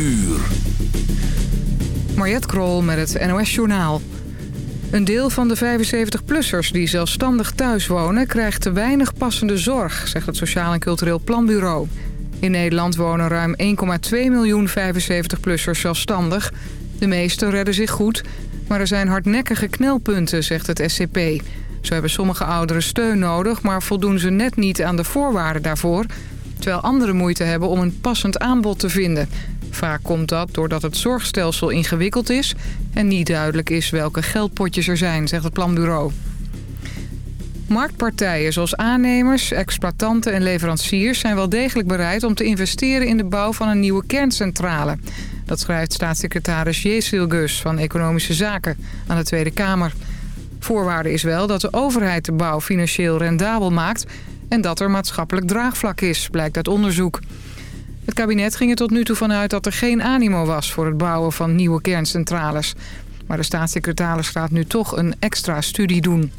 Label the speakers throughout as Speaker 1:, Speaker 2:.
Speaker 1: uur.
Speaker 2: Mariette Krol met het NOS Journaal. Een deel van de 75-plussers die zelfstandig thuis wonen... krijgt te weinig passende zorg, zegt het Sociaal en Cultureel Planbureau. In Nederland wonen ruim 1,2 miljoen 75-plussers zelfstandig. De meesten redden zich goed, maar er zijn hardnekkige knelpunten, zegt het SCP. Zo hebben sommige ouderen steun nodig, maar voldoen ze net niet aan de voorwaarden daarvoor... terwijl anderen moeite hebben om een passend aanbod te vinden. Vaak komt dat doordat het zorgstelsel ingewikkeld is... en niet duidelijk is welke geldpotjes er zijn, zegt het planbureau. Marktpartijen zoals aannemers, exploitanten en leveranciers... zijn wel degelijk bereid om te investeren in de bouw van een nieuwe kerncentrale. Dat schrijft staatssecretaris Jesil Gus van Economische Zaken aan de Tweede Kamer. Voorwaarde is wel dat de overheid de bouw financieel rendabel maakt... en dat er maatschappelijk draagvlak is, blijkt uit onderzoek. Het kabinet ging er tot nu toe vanuit dat er geen animo was... voor het bouwen van nieuwe kerncentrales. Maar de staatssecretaris gaat nu toch een extra studie doen.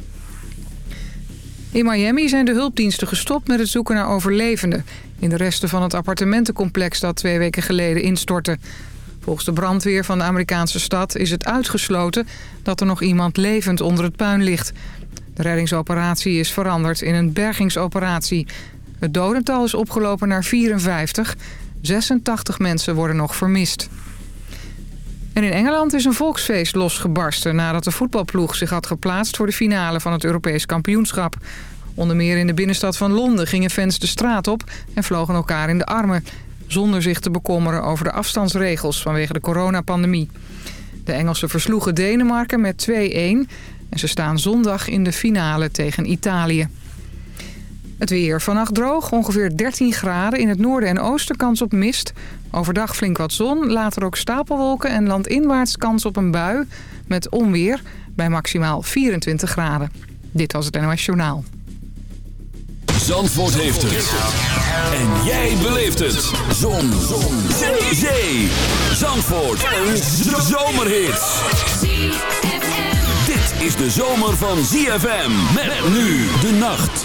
Speaker 2: In Miami zijn de hulpdiensten gestopt met het zoeken naar overlevenden... in de resten van het appartementencomplex dat twee weken geleden instortte. Volgens de brandweer van de Amerikaanse stad is het uitgesloten... dat er nog iemand levend onder het puin ligt. De reddingsoperatie is veranderd in een bergingsoperatie. Het dodental is opgelopen naar 54. 86 mensen worden nog vermist. En in Engeland is een volksfeest losgebarsten... nadat de voetbalploeg zich had geplaatst voor de finale van het Europees kampioenschap. Onder meer in de binnenstad van Londen gingen fans de straat op... en vlogen elkaar in de armen... zonder zich te bekommeren over de afstandsregels vanwege de coronapandemie. De Engelsen versloegen Denemarken met 2-1... en ze staan zondag in de finale tegen Italië. Het weer vannacht droog, ongeveer 13 graden. In het noorden en oosten kans op mist. Overdag flink wat zon, later ook stapelwolken en landinwaarts kans op een bui met onweer bij maximaal 24 graden. Dit was het NOS Journaal.
Speaker 1: Zandvoort heeft het. En jij beleeft het. Zon. zon. Zee. Zee. Zandvoort. Een zomerhit. Dit is de zomer van ZFM. Met nu de nacht.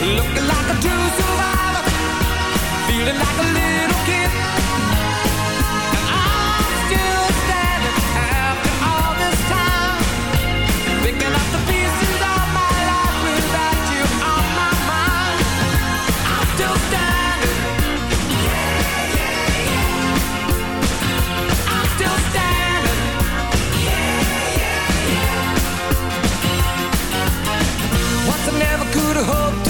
Speaker 3: Looking like a true survivor. Feeling like a little kid. And I'm still standing After all this time. Picking up the pieces of my life Without you on my mind. I'm still standing. Yeah, yeah, yeah I'm still standing. Yeah, yeah, yeah Once I never could have hoped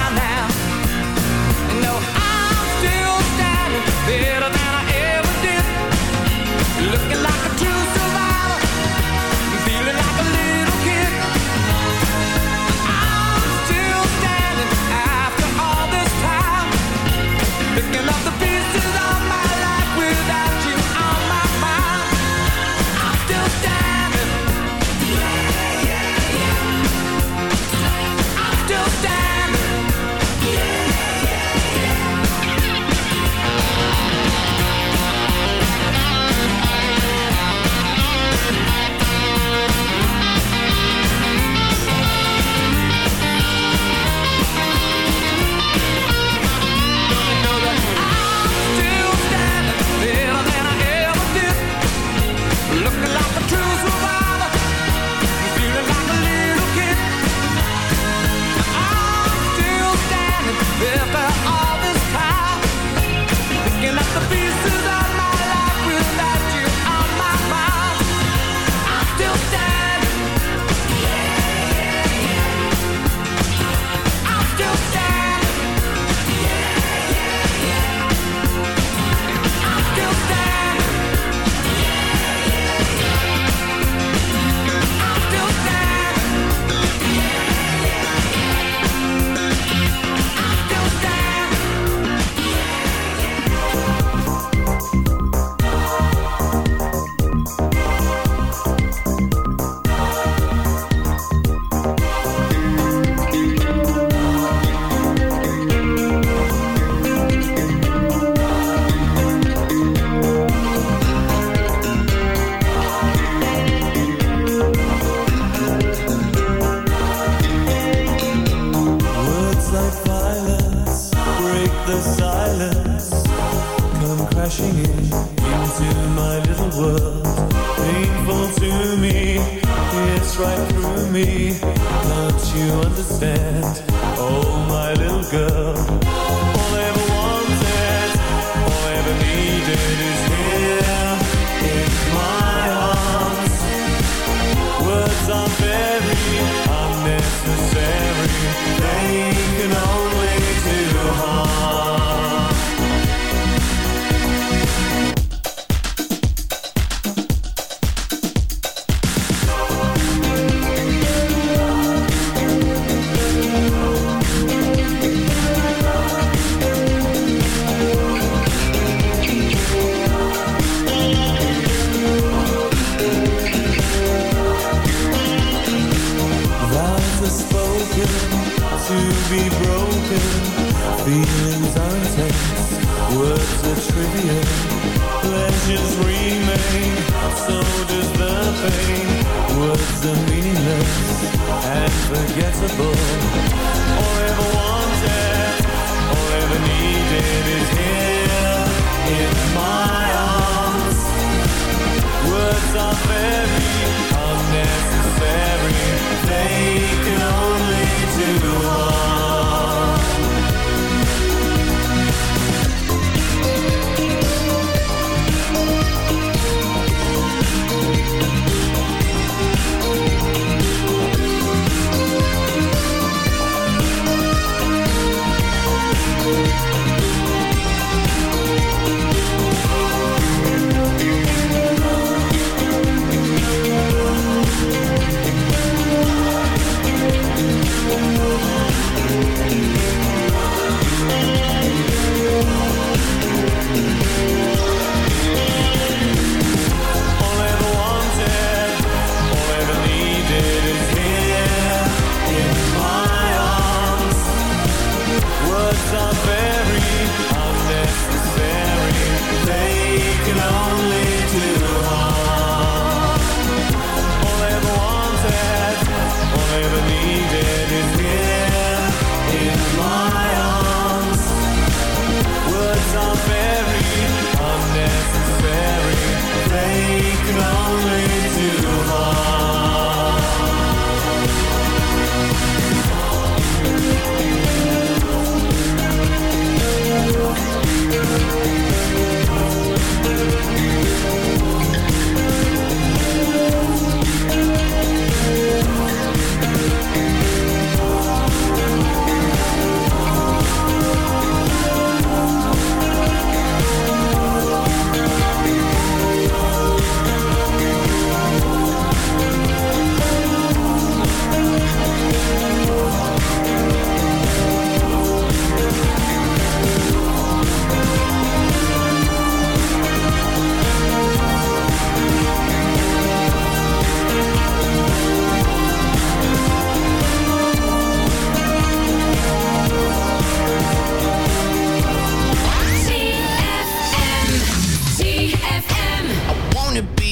Speaker 3: wanna be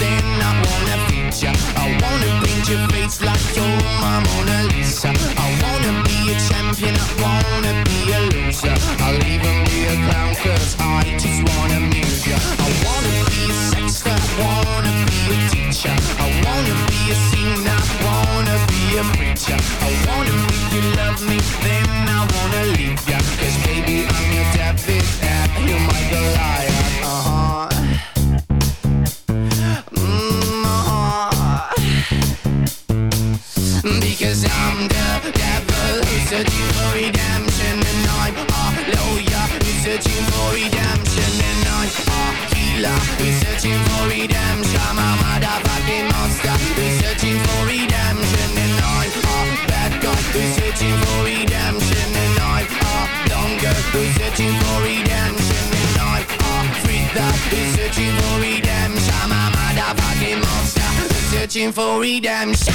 Speaker 4: then I wanna. I wanna paint your face like Mona Lisa. I wanna be a champion, I wanna be a loser. I'll even be a clown cause I just wanna ya. I wanna be a sexter, I wanna be a teacher. I wanna be a singer, I wanna be a preacher. I wanna make you love me, then I wanna leave ya. Searching for redemption I'm a motherfucking monster. Who's searching for redemption And I'm a bad guy who's searching for redemption And I'm a girl who's searching for redemption And I'm a freak
Speaker 5: Who's searching for redemption I'm a motherfucking monster. Who's searching for redemption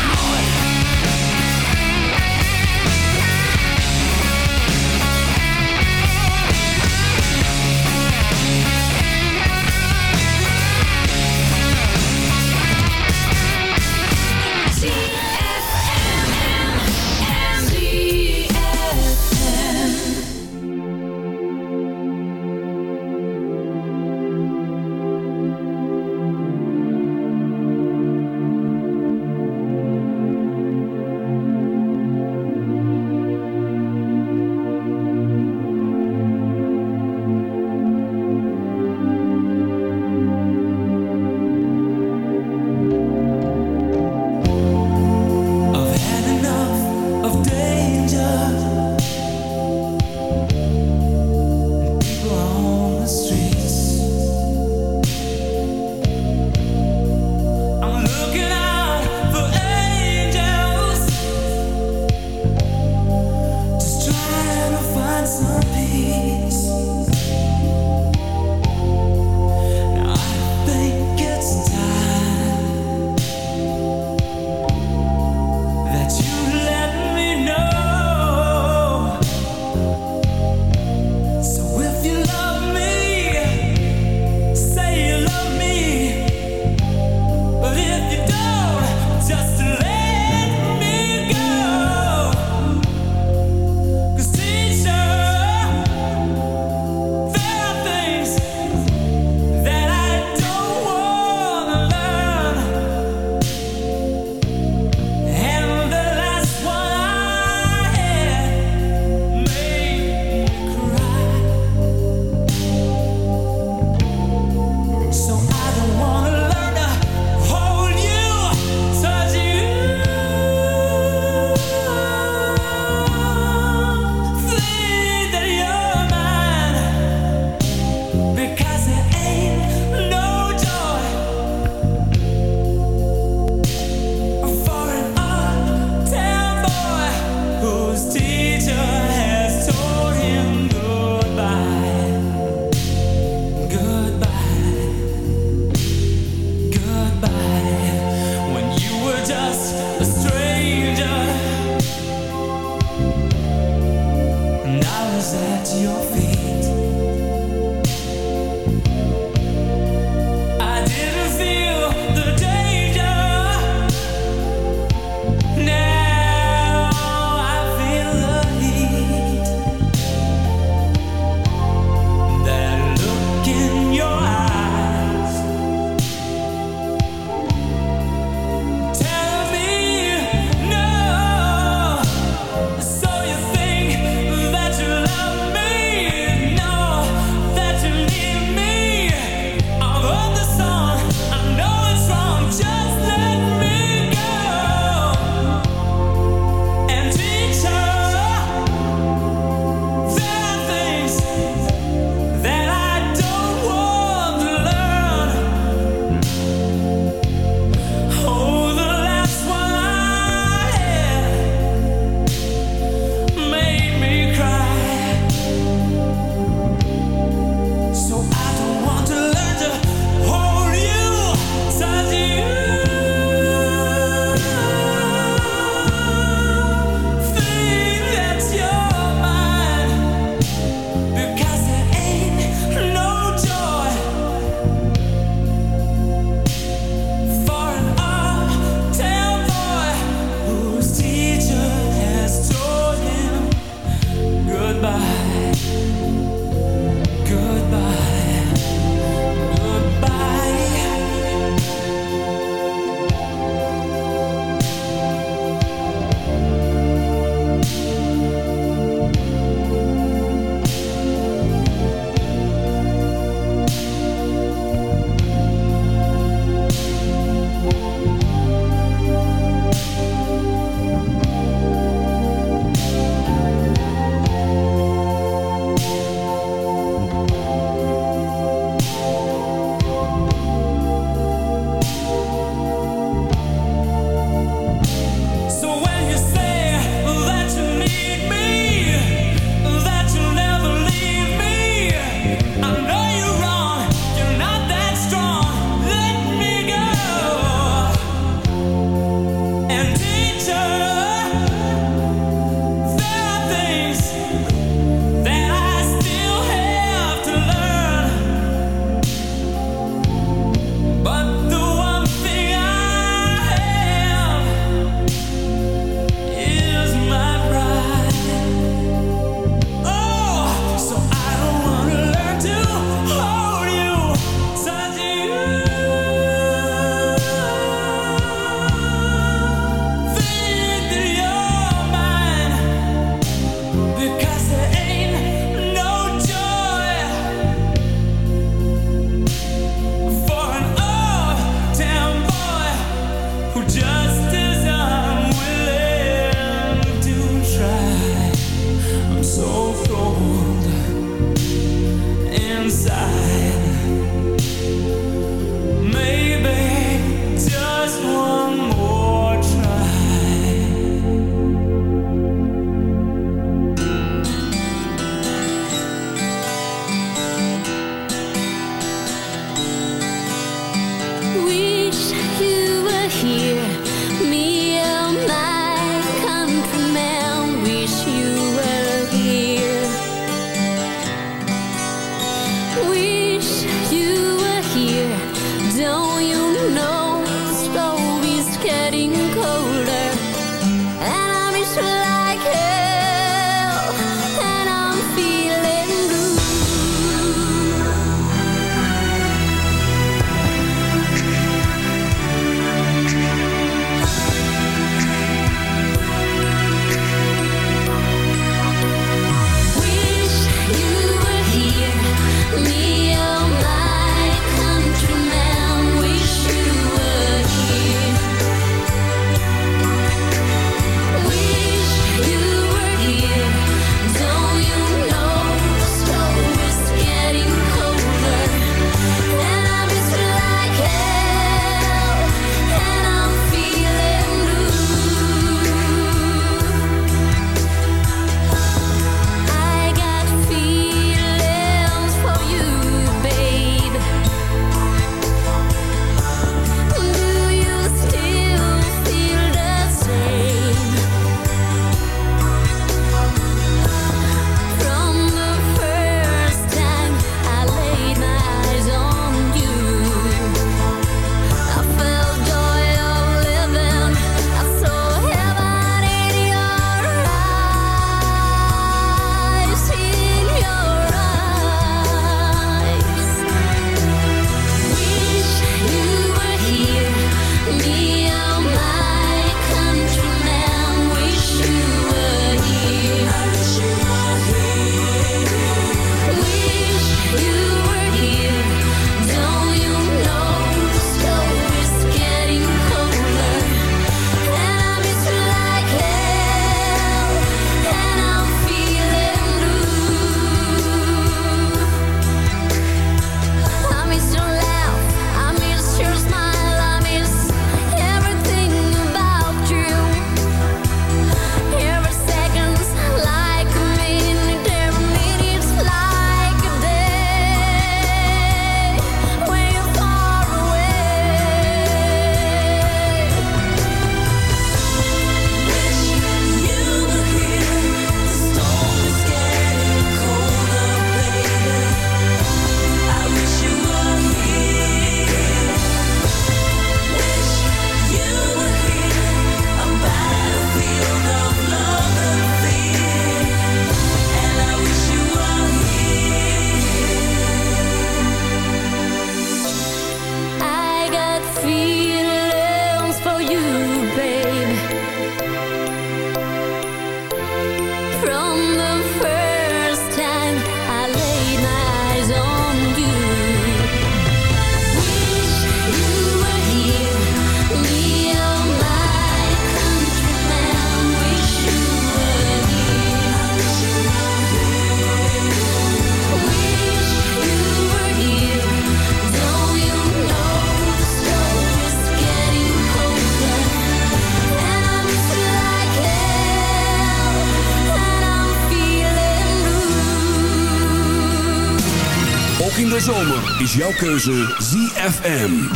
Speaker 1: Is jouw keuze ZFM.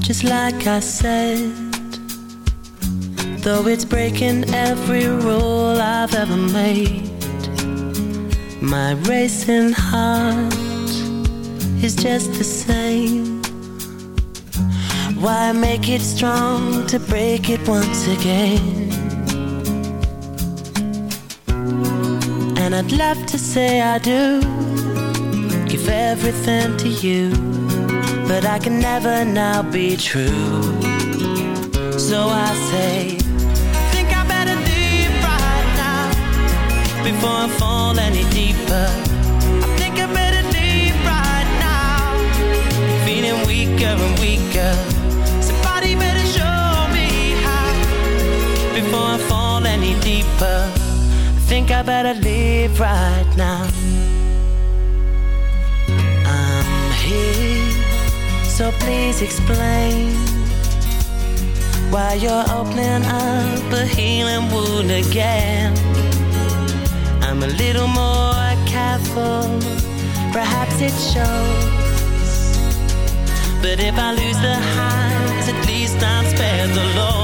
Speaker 6: Just like I said. Though it's breaking every rule I've ever made. My racing heart is just the same. Why make it strong to break it once again? And I'd love to say I do give everything to you, but I can never now be true. So I say, think I better leave right now before I fall any deeper. I think I better leave right now, feeling weaker and weaker. Before I fall any deeper. I think I better leave right now. I'm here, so please explain why you're opening up a healing wound again. I'm a little more careful, perhaps it shows. But if I lose the highs, at least I'm spared the lows.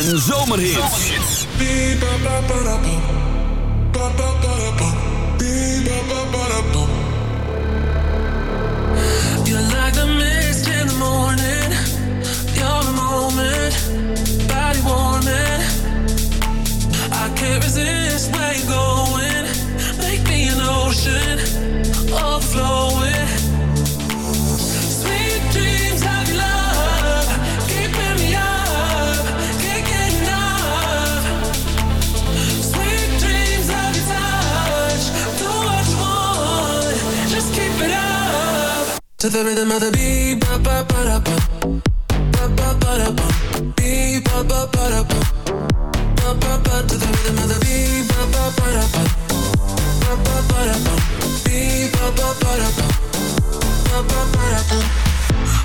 Speaker 1: En Zomerhits.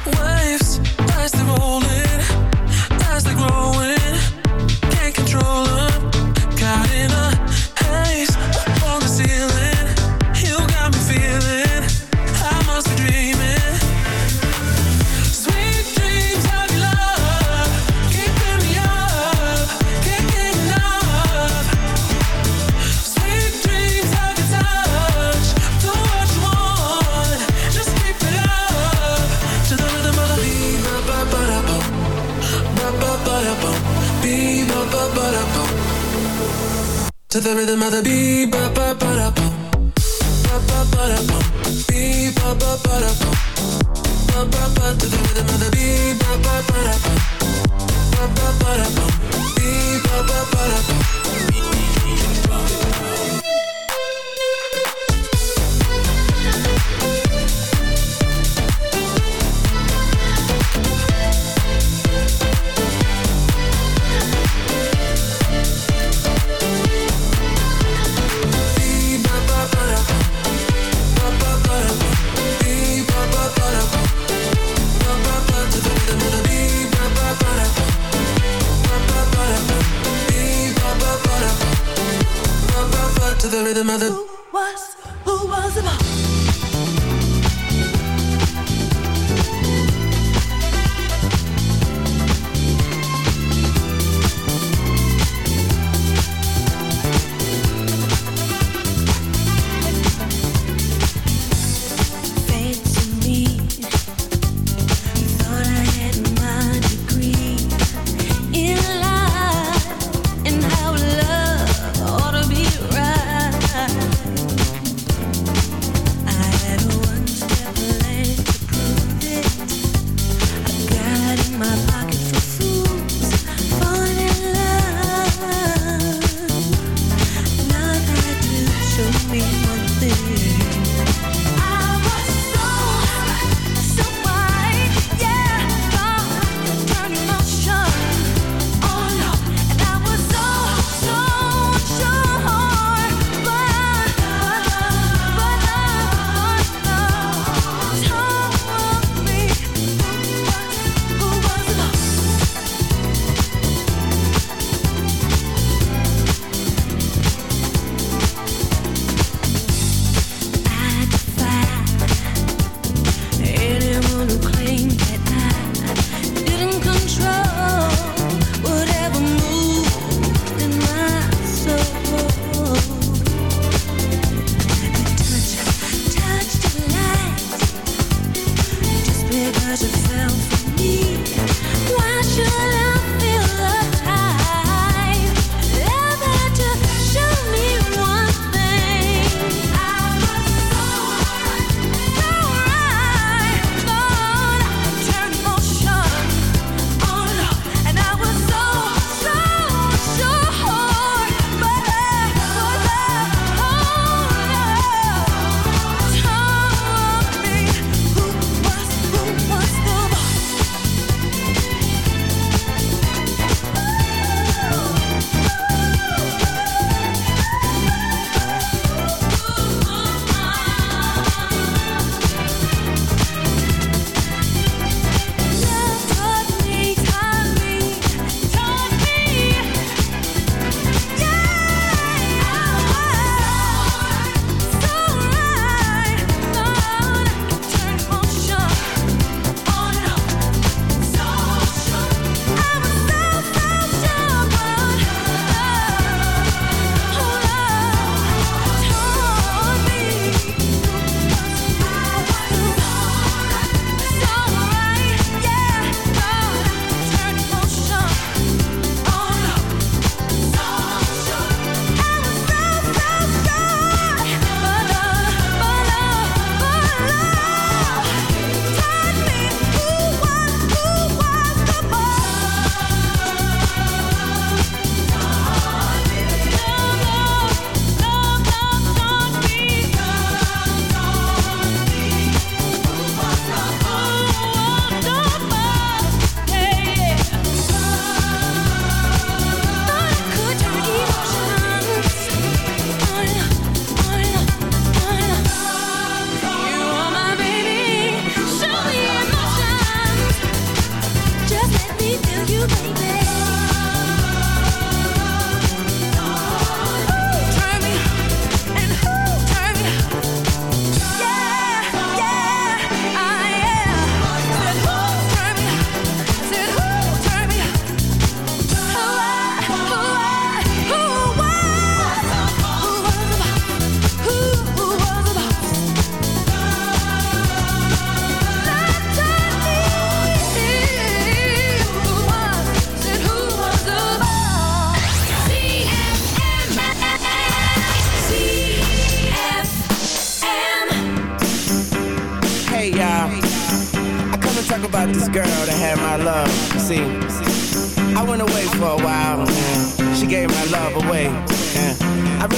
Speaker 7: What
Speaker 8: if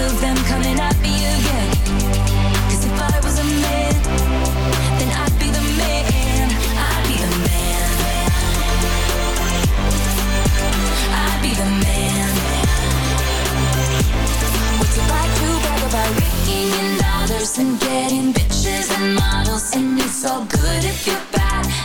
Speaker 9: of them coming if I was a man, then I'd be the man. I'd be the man. I'd be the man. What's it like to brag about dollars and getting bitches and models? And it's all good if you're bad,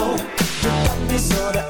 Speaker 10: know. You got me sorta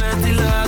Speaker 3: met ventilator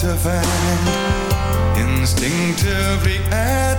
Speaker 11: To find. Instinctively, I